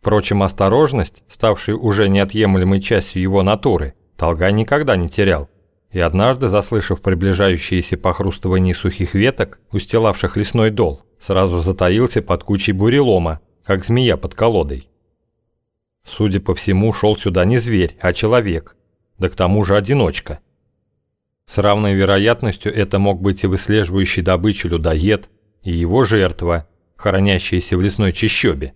Впрочем, осторожность, ставшая уже неотъемлемой частью его натуры, Толгай никогда не терял. И однажды, заслышав приближающееся похрустывание сухих веток, устилавших лесной дол, сразу затаился под кучей бурелома, как змея под колодой. Судя по всему, шел сюда не зверь, а человек, да к тому же одиночка. С равной вероятностью это мог быть и выслеживающий добычу людоед, и его жертва, хранящаяся в лесной чащобе.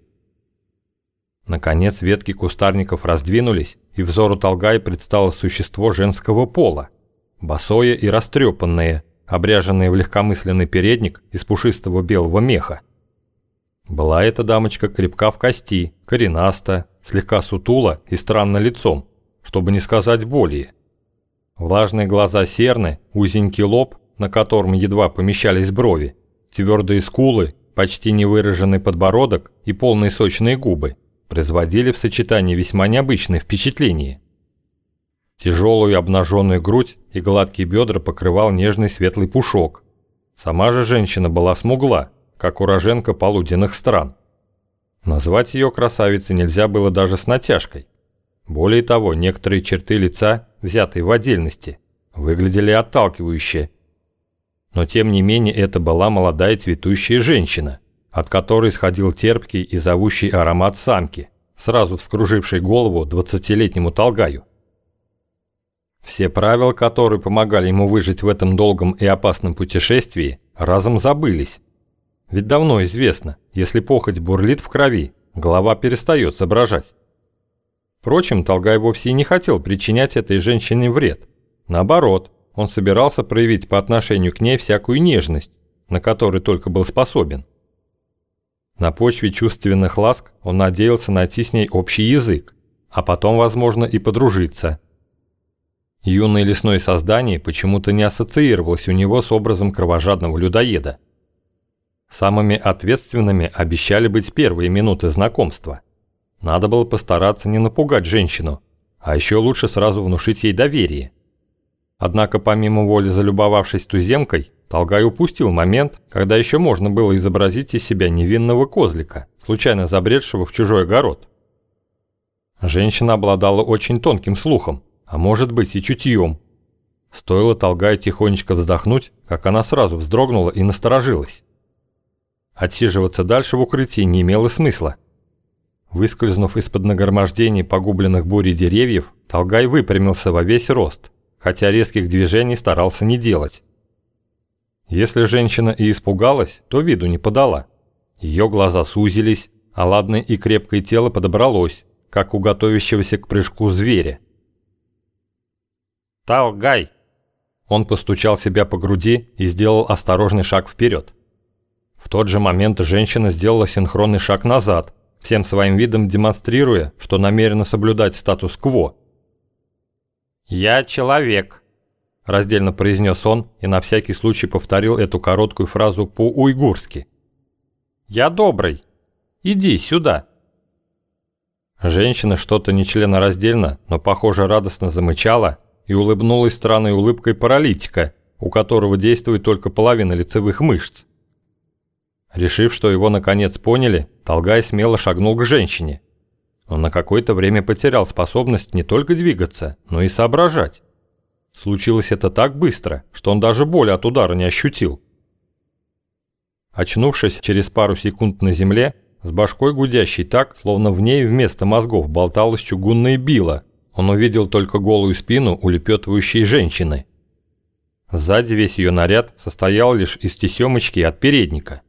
Наконец ветки кустарников раздвинулись, и взору Толгая предстало существо женского пола, босое и растрепанное, обряженное в легкомысленный передник из пушистого белого меха. Была эта дамочка крепка в кости, коренаста, слегка сутула и странно лицом, чтобы не сказать более. Влажные глаза серны, узенький лоб, на котором едва помещались брови, твердые скулы, почти невыраженный подбородок и полные сочные губы производили в сочетании весьма необычное впечатление. Тяжелую обнаженную грудь и гладкие бедра покрывал нежный светлый пушок. Сама же женщина была смугла, как уроженка полуденных стран. Назвать ее красавицей нельзя было даже с натяжкой. Более того, некоторые черты лица, взятые в отдельности, выглядели отталкивающе. Но тем не менее это была молодая цветущая женщина, от которой исходил терпкий и зовущий аромат самки, сразу вскруживший голову двадцатилетнему Толгаю. Все правила, которые помогали ему выжить в этом долгом и опасном путешествии, разом забылись. Ведь давно известно, если похоть бурлит в крови, голова перестает соображать. Впрочем, Толгай вовсе и не хотел причинять этой женщине вред. Наоборот, он собирался проявить по отношению к ней всякую нежность, на которую только был способен. На почве чувственных ласк он надеялся найти с ней общий язык, а потом, возможно, и подружиться. Юное лесное создание почему-то не ассоциировалось у него с образом кровожадного людоеда. Самыми ответственными обещали быть первые минуты знакомства. Надо было постараться не напугать женщину, а еще лучше сразу внушить ей доверие. Однако помимо воли залюбовавшись туземкой, Толгай упустил момент, когда еще можно было изобразить из себя невинного козлика, случайно забредшего в чужой огород. Женщина обладала очень тонким слухом, а может быть и чутьем. Стоило Толгаю тихонечко вздохнуть, как она сразу вздрогнула и насторожилась. Отсиживаться дальше в укрытии не имело смысла. Выскользнув из-под нагромождений погубленных бурей деревьев, Толгай выпрямился во весь рост, хотя резких движений старался не делать. Если женщина и испугалась, то виду не подала. Ее глаза сузились, а ладное и крепкое тело подобралось, как у готовящегося к прыжку зверя. «Талгай!» Он постучал себя по груди и сделал осторожный шаг вперед. В тот же момент женщина сделала синхронный шаг назад, всем своим видом демонстрируя, что намерена соблюдать статус-кво. «Я человек», – раздельно произнес он и на всякий случай повторил эту короткую фразу по-уйгурски. «Я добрый. Иди сюда». Женщина что-то нечленораздельно, но, похоже, радостно замычала и улыбнулась странной улыбкой паралитика, у которого действует только половина лицевых мышц. Решив, что его наконец поняли, Толгай смело шагнул к женщине. Он на какое-то время потерял способность не только двигаться, но и соображать. Случилось это так быстро, что он даже боли от удара не ощутил. Очнувшись через пару секунд на земле, с башкой гудящей так, словно в ней вместо мозгов болталась чугунная била, он увидел только голую спину улепетывающей женщины. Сзади весь ее наряд состоял лишь из тесемочки от передника.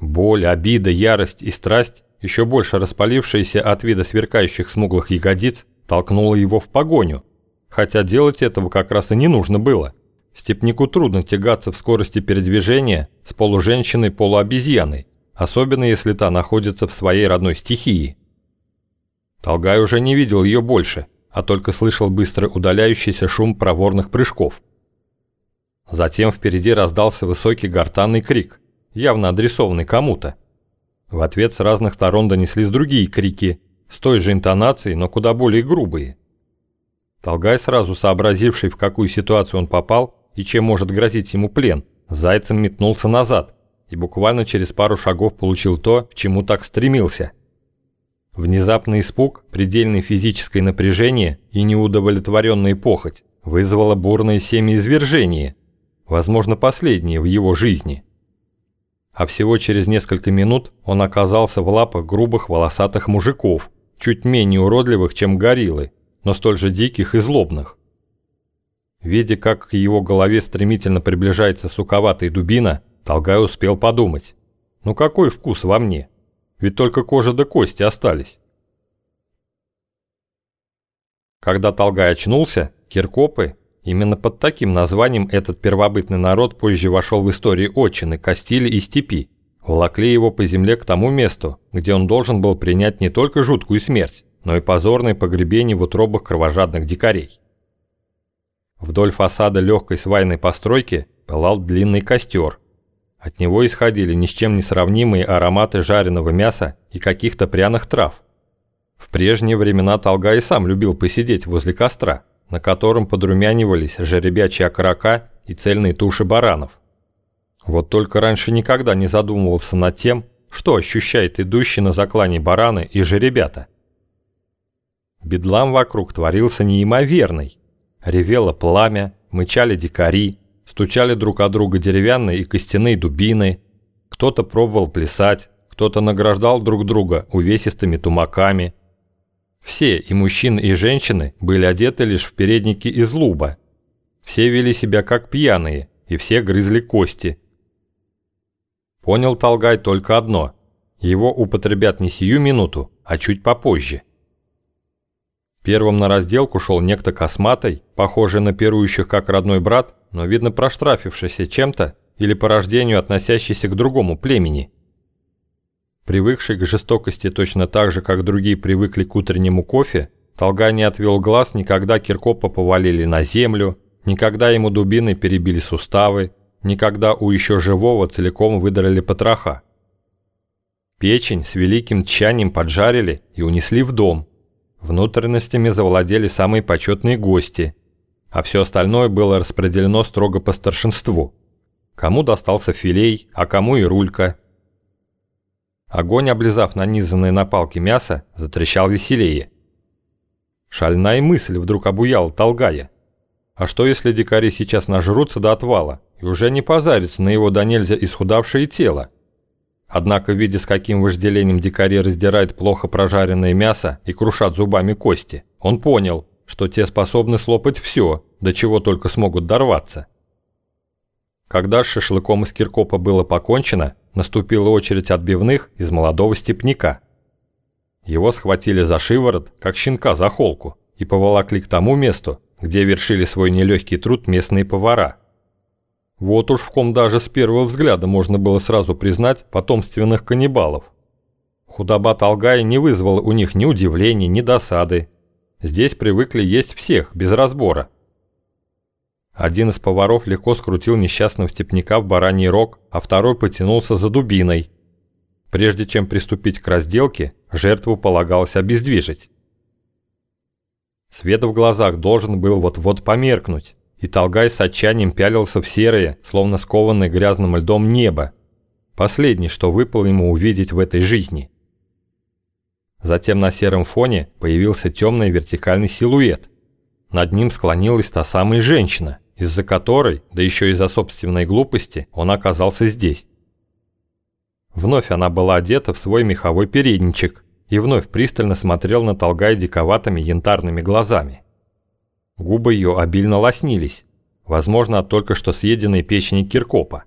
Боль, обида, ярость и страсть, еще больше распалившиеся от вида сверкающих смуглых ягодиц, толкнула его в погоню, хотя делать этого как раз и не нужно было. Степнику трудно тягаться в скорости передвижения с полуженщиной-полуобезьяной, особенно если та находится в своей родной стихии. Толгай уже не видел ее больше, а только слышал быстро удаляющийся шум проворных прыжков. Затем впереди раздался высокий гортанный крик, явно адресованный кому-то. В ответ с разных сторон донеслись другие крики, с той же интонацией, но куда более грубые. Толгай, сразу сообразивший, в какую ситуацию он попал и чем может грозить ему плен, зайцем метнулся назад и буквально через пару шагов получил то, к чему так стремился. Внезапный испуг, предельное физическое напряжение и неудовлетворенная похоть вызвало бурное семяизвержение, возможно, последнее в его жизни. А всего через несколько минут он оказался в лапах грубых волосатых мужиков, чуть менее уродливых, чем гориллы, но столь же диких и злобных. Видя, как к его голове стремительно приближается суковатая дубина, Толгай успел подумать. Ну какой вкус во мне? Ведь только кожа да кости остались. Когда Толгай очнулся, Киркопы, именно под таким названием этот первобытный народ позже вошел в историю отчины, Кастили и Степи, волокли его по земле к тому месту, где он должен был принять не только жуткую смерть, но и позорное погребение в утробах кровожадных дикарей. Вдоль фасада легкой свайной постройки пылал длинный костер. От него исходили ни с чем не сравнимые ароматы жареного мяса и каких-то пряных трав. В прежние времена Толга и сам любил посидеть возле костра, на котором подрумянивались жеребячие окорока и цельные туши баранов. Вот только раньше никогда не задумывался над тем, что ощущает идущий на заклане бараны и жеребята. Бедлам вокруг творился неимоверный. Ревело пламя, мычали дикари, стучали друг о друга деревянные и костяные дубины. Кто-то пробовал плясать, кто-то награждал друг друга увесистыми тумаками. Все, и мужчины, и женщины, были одеты лишь в передники из луба. Все вели себя как пьяные, и все грызли кости. Понял Толгай только одно – его употребят не сию минуту, а чуть попозже – Первым на разделку шел некто косматый, похожий на пирующих как родной брат, но видно проштрафившийся чем-то или по рождению относящийся к другому племени. Привыкший к жестокости точно так же, как другие привыкли к утреннему кофе, Толга не отвел глаз, никогда Киркопа повалили на землю, никогда ему дубиной перебили суставы, никогда у еще живого целиком выдрали потроха. Печень с великим тщанием поджарили и унесли в дом – Внутренностями завладели самые почетные гости, а все остальное было распределено строго по старшинству. Кому достался филей, а кому и рулька. Огонь, облизав нанизанное на палки мясо, затрещал веселее. Шальная мысль вдруг обуяла Толгая. А что если дикари сейчас нажрутся до отвала и уже не позарятся на его до нельзя исхудавшее тело? Однако, видя, с каким вожделением дикари раздирают плохо прожаренное мясо и крушат зубами кости, он понял, что те способны слопать все, до чего только смогут дорваться. Когда с шашлыком из киркопа было покончено, наступила очередь отбивных из молодого степняка. Его схватили за шиворот, как щенка за холку, и поволокли к тому месту, где вершили свой нелегкий труд местные повара – вот уж в ком даже с первого взгляда можно было сразу признать потомственных каннибалов. Худоба Талгая не вызвала у них ни удивления, ни досады. Здесь привыкли есть всех, без разбора. Один из поваров легко скрутил несчастного степняка в бараний рог, а второй потянулся за дубиной. Прежде чем приступить к разделке, жертву полагалось обездвижить. Свет в глазах должен был вот-вот померкнуть и Толгай с отчаянием пялился в серое, словно скованное грязным льдом небо. Последнее, что выпало ему увидеть в этой жизни. Затем на сером фоне появился темный вертикальный силуэт. Над ним склонилась та самая женщина, из-за которой, да еще из-за собственной глупости, он оказался здесь. Вновь она была одета в свой меховой передничек и вновь пристально смотрел на Толгай диковатыми янтарными глазами. Губы ее обильно лоснились, возможно, от только что съеденной печени Киркопа.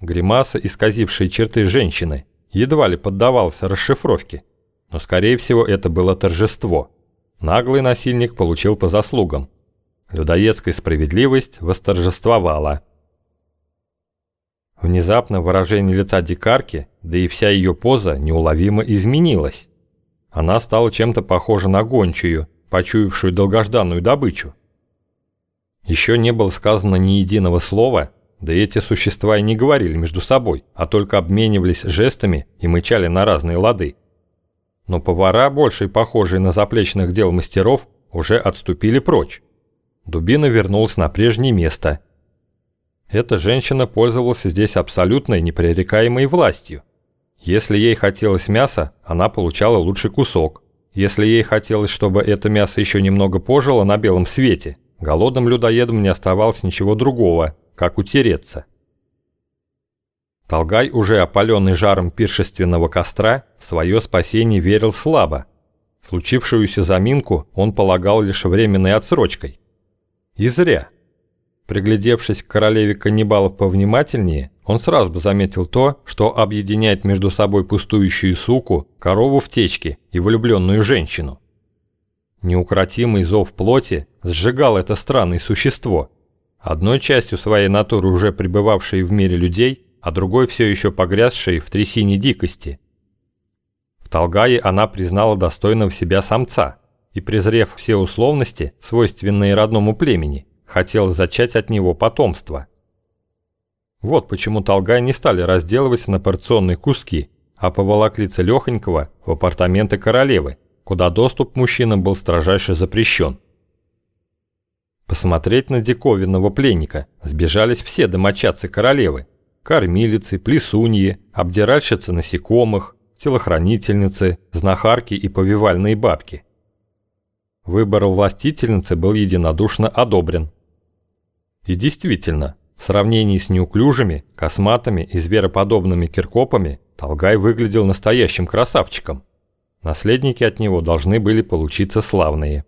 Гримаса, исказившая черты женщины, едва ли поддавалась расшифровке, но, скорее всего, это было торжество. Наглый насильник получил по заслугам. Людоедская справедливость восторжествовала. Внезапно выражение лица дикарки, да и вся ее поза неуловимо изменилась. Она стала чем-то похожа на гончую – почуявшую долгожданную добычу. Еще не было сказано ни единого слова, да эти существа и не говорили между собой, а только обменивались жестами и мычали на разные лады. Но повара, больше похожие на заплечных дел мастеров, уже отступили прочь. Дубина вернулась на прежнее место. Эта женщина пользовалась здесь абсолютной непререкаемой властью. Если ей хотелось мяса, она получала лучший кусок. Если ей хотелось, чтобы это мясо еще немного пожило на белом свете, голодным людоедам не оставалось ничего другого, как утереться. Толгай, уже опаленный жаром пиршественного костра, в свое спасение верил слабо. Случившуюся заминку он полагал лишь временной отсрочкой. И зря. Приглядевшись к королеве каннибалов повнимательнее, он сразу бы заметил то, что объединяет между собой пустующую суку, корову в течке и влюбленную женщину. Неукротимый зов плоти сжигал это странное существо, одной частью своей натуры уже пребывавшей в мире людей, а другой все еще погрязшей в трясине дикости. В Талгае она признала достойного себя самца и, презрев все условности, свойственные родному племени, хотела зачать от него потомство. Вот почему Талгай не стали разделывать на порционные куски, а поволокли целехонького в апартаменты королевы, куда доступ мужчинам был строжайше запрещен. Посмотреть на диковинного пленника сбежались все домочадцы королевы, кормилицы, плесуньи, обдиральщицы насекомых, телохранительницы, знахарки и повивальные бабки. Выбор властительницы был единодушно одобрен. И действительно, в сравнении с неуклюжими, косматыми и звероподобными киркопами, Толгай выглядел настоящим красавчиком. Наследники от него должны были получиться славные.